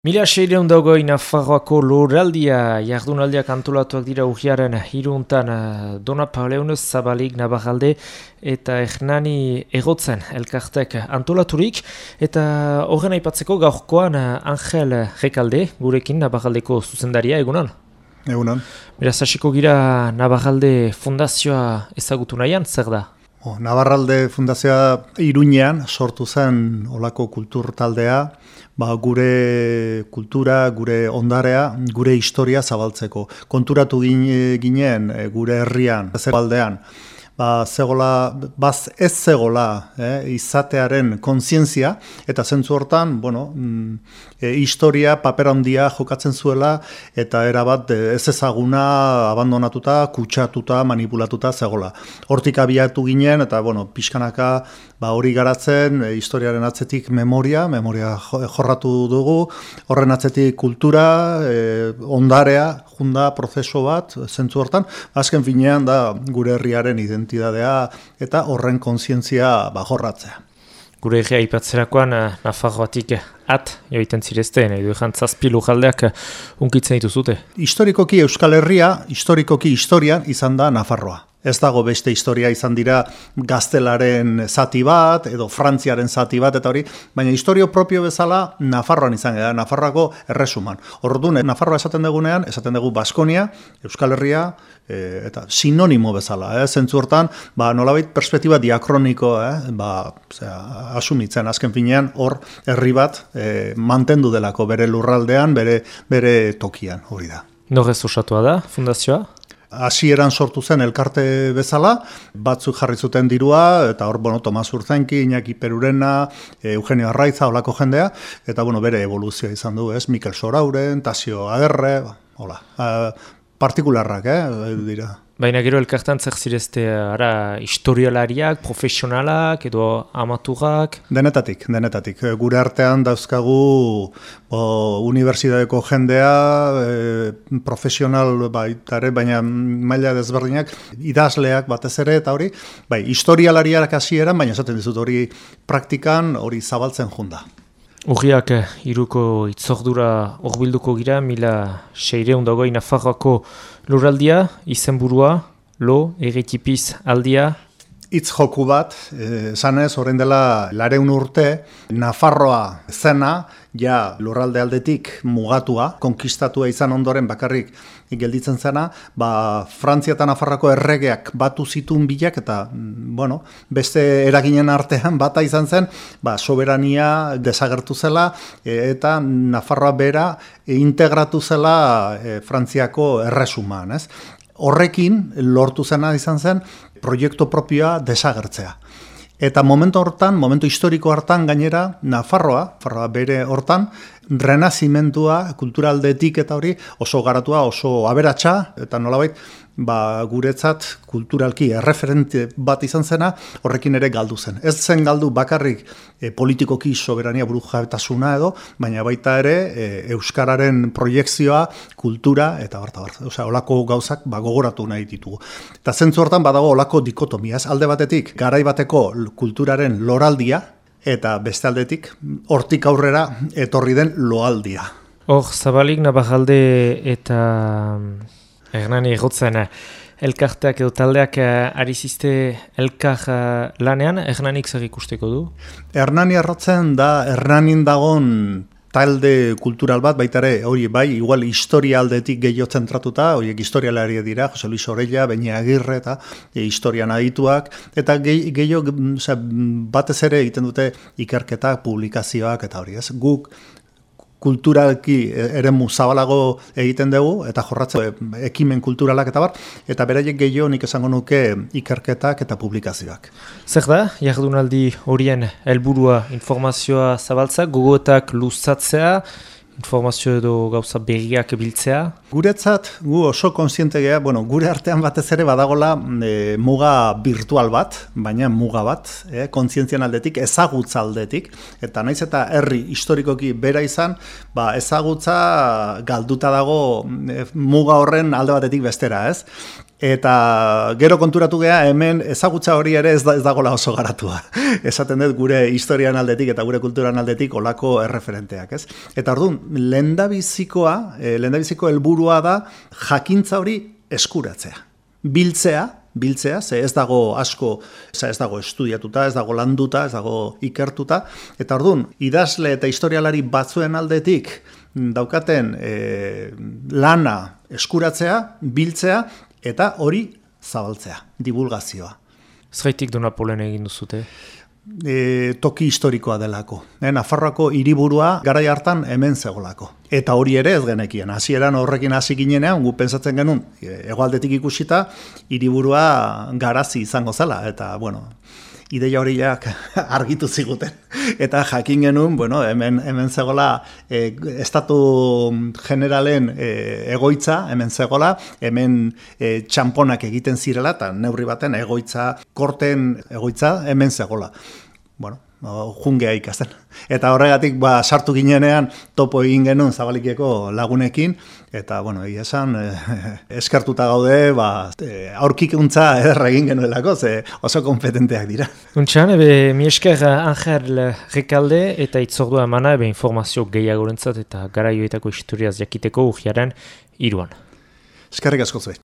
Mila seireun dagoi Nafarroako loraldia jardunaldiak antolatuak dira urriaren hiruntan eh, Dona Pauleunez Zabalik Nabarralde eta Ernani egotzen elkartek antolaturik eta horren aipatzeko gaurkoan eh, Angel Rekalde gurekin Nabarraldeko zuzendaria egunan? Egunan. Beraz, hasiko gira Nabarralde fundazioa ezagutu nahian, zer da? O, Nabarralde fundazioa iruñean sortu zen olako kultur taldea, ba, gure kultura, gure ondarea, gure historia zabaltzeko. Konturatu ginen e, gure herrian, zebaldean, ba, zegola, baz ez zegola eh, izatearen kontzientzia, eta zentzu hortan, bueno, mm, e, historia paper handia jokatzen zuela, eta erabat e, ez ezaguna abandonatuta, kutsatuta, manipulatuta zegola. Hortik abiatu ginen, eta bueno, pixkanaka ba, hori garatzen, e, historiaren atzetik memoria, memoria jorratu dugu, horren atzetik kultura, e, ondarea, junda prozeso bat, zentzu hortan, azken finean da gure herriaren identidadea eta horren kontzientzia bajorratzea. Gure egia ipatzerakoan, eh, Nafarroatik at, joiten zirezte, nahi du ezan zazpilu jaldeak eh, unkitzen dituzute. Historikoki Euskal Herria, historikoki historian izan da Nafarroa. Ez dago beste historia izan dira gaztelaren zati bat, edo frantziaren zati bat, eta hori, baina historio propio bezala Nafarroan izan gara, Nafarroako erresuman. Orduan, Nafarroa esaten dugunean, esaten dugu Baskonia, Euskal Herria, e, eta sinonimo bezala, eh? zentzu hortan, ba, nolabait perspektiba diakroniko, eh? ba, zera, asumitzen, azken finean, hor herri bat e, mantendu delako bere lurraldean, bere, bere tokian, hori da. Norrez osatua da, fundazioa? Hasieran sortu zen elkarte bezala, batzuk jarri zuten dirua, eta hor, bueno, Tomas Urzenki, Iñaki Perurena, Eugenio Arraiza, olako jendea, eta, bueno, bere evoluzioa izan du, ez, Mikel Sorauren, Tasio Agerre, hola, uh, partikularrak, eh, dira. Baina gero elkartan zer zirezte ara historialariak, profesionalak edo amaturak? Denetatik, denetatik. Gure artean dauzkagu o, unibertsitateko jendea, e, profesional baitare, baina maila desberdinak, idazleak batez ere eta hori, bai, historialariak hasieran, baina esaten dizut hori praktikan hori zabaltzen junda. Urriak eh, iruko itzordura horbilduko gira, mila seireun dagoi Nafarroako luraldia, izenburua, lo, egitipiz aldia. Itz joku bat, eh, horrein dela lareun urte, Nafarroa zena, ja lurralde aldetik mugatua, konkistatua izan ondoren bakarrik gelditzen zena, ba, Frantzia eta Nafarrako erregeak batu zituen bilak, eta, mm, bueno, beste eraginen artean bata izan zen, ba, soberania desagertu zela, e, eta Nafarroa bera integratu zela e, Frantziako erresuman, ez? Horrekin, lortu zena izan zen, proiektu propioa desagertzea. Eta momentu hortan, momentu historiko hartan gainera, Nafarroa, Nafarroa bere hortan, renazimentua, kulturaldetik eta hori oso garatua, oso aberatsa eta nolabait, ba, guretzat kulturalki erreferente bat izan zena, horrekin ere galdu zen. Ez zen galdu bakarrik e, politikoki soberania buru jabetasuna edo, baina baita ere e, Euskararen proiektzioa, kultura eta barta barta. Osea, olako gauzak ba, gogoratu nahi ditugu. Eta zentzu hortan badago olako dikotomia. Ez alde batetik, garai bateko kulturaren loraldia, eta beste aldetik, hortik aurrera etorri den loaldia. Hor, zabalik nabajalde eta Hernani egotzen, elkarteak edo taldeak eh, ari ziste elkar eh, lanean, Hernanik zer ikusteko du? Hernani errotzen da, Hernanin dagon talde kultural bat, baita ere, hori bai, igual historia aldetik gehiago zentratuta, horiek historialari dira, Jose Luis Orella, Beña Agirre eta e, historian adituak, eta gehiago batez ere egiten dute ikerketak, publikazioak eta hori, ez? Guk kulturalki ere zabalago egiten dugu, eta jorratze ekimen kulturalak eta bar, eta beraiek gehiago nik esango nuke ikerketak eta publikazioak. Zer da, jardunaldi horien helburua informazioa zabaltza, gogoetak luzatzea, informazio edo gauza berriak biltzea? Guretzat, gu oso konsiente geha, bueno, gure artean batez ere badagola e, muga virtual bat, baina muga bat, e, kontzientzian aldetik, ezagutza aldetik, eta naiz eta herri historikoki bera izan, ba, ezagutza galduta dago e, muga horren alde batetik bestera, ez? Eta gero konturatu gea hemen ezagutza hori ere ez, da, ez dagoela oso garatua. Esaten dut gure historian aldetik eta gure kulturan aldetik olako erreferenteak, ez? Eta orduan, lendabizikoa, e, lendabiziko helburua da jakintza hori eskuratzea. Biltzea, biltzea, ze ez dago asko, ez dago estudiatuta, ez dago landuta, ez dago ikertuta. Eta orduan, idazle eta historialari batzuen aldetik daukaten e, lana eskuratzea, biltzea, eta hori zabaltzea, divulgazioa. Zaitik du Napoleon egin duzute? E, toki historikoa delako. E, Nafarroako hiriburua garai hartan hemen zegolako. Eta hori ere ez genekien. Hasieran horrekin hasi ginenean, gu pensatzen genuen, e, egoaldetik ikusita, hiriburua garazi izango zela. Eta, bueno, ideia horiak argitu ziguten. Eta jakin genuen, bueno, hemen, hemen zegoela e, estatu generalen e, egoitza, hemen zegoela, hemen e, txamponak egiten zirela, eta neurri baten egoitza, korten egoitza, hemen zegoela. Bueno, jungea ikasten. Eta horregatik ba, sartu ginenean topo egin genuen zabalikeko lagunekin, eta bueno, egia esan eh, eskartuta gaude ba, eh, aurkikuntza ederra egin genuelako, ze oso kompetenteak dira. Untxan, ebe mi esker Angel Rekalde eta itzordua emana ebe informazio gehiagorentzat eta garaioetako historiaz jakiteko ujiaren iruan. Eskerrik asko zuen.